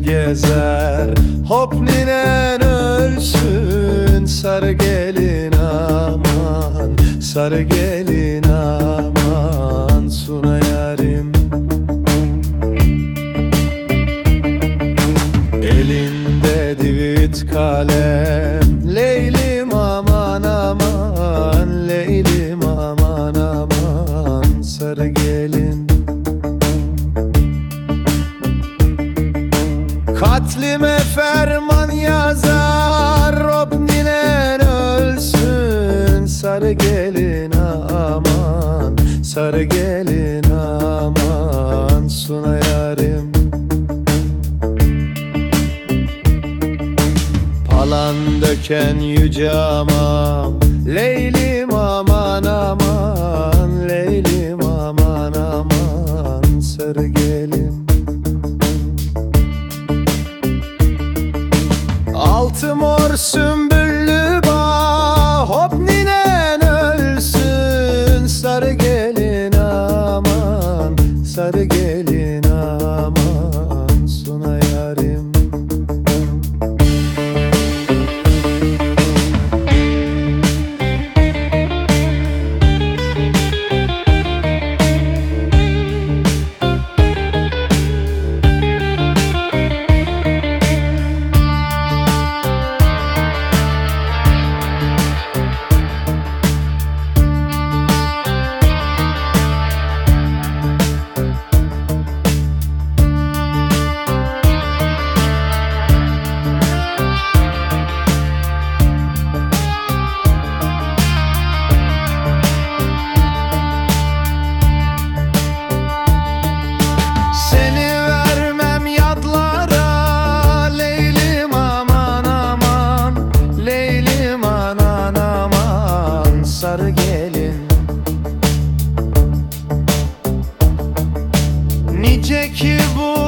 gezer. Hop ninen ölsün sarı gelin aman Sarı gelin aman suna yarim. Elinde divit kalem Katlime ferman yazar Rob ninen ölsün. Sarı gelin aman Sarı gelin aman. Suna yarim. Palan döken yüce amam Leylim aman aman Leylim aman aman. Sarı gelin Görsün büllü bağ Hop ninen ölsün. Sarı gelin aman Sarı gelin aman. ki bu